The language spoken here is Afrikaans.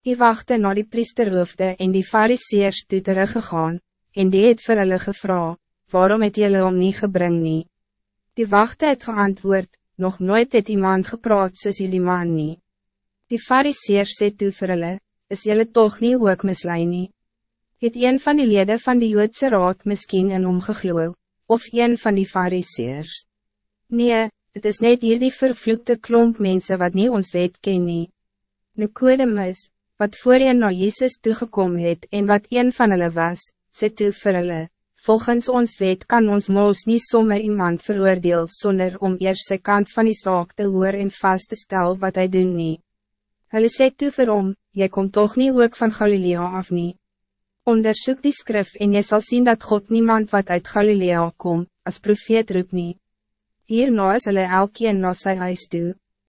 Die wachte na die priesterhoofde en die fariseers toe teruggegaan, en die het vir hulle gevra, waarom het julle om nie gebring nie? Die wachte het geantwoord, nog nooit het iemand gepraat soos jullie man nie. Die fariseers sê toe vir hulle, is julle toch nie ook mislei nie? Het een van die leden van die Joodse raad miskien in omgegloe, of een van die fariseers? Nee, het is net hier die vervloekte klomp mensen wat niet ons weet ken nie. Nicodemus, wat voor een na Jezus toegekom het en wat een van hulle was, sê toe vir hulle, volgens ons wet kan ons moos niet sommer iemand veroordeel zonder om eerst sy kant van die zaak te hoor en vast te stel wat hij doen nie. Hulle sê toe vir hom, jy kom toch niet ook van Galilea af nie. Onderzoek die skrif en je zal zien dat God niemand wat uit Galilea kom, als profeet roep nie. Hierna is hulle elkeen na sy huis toe.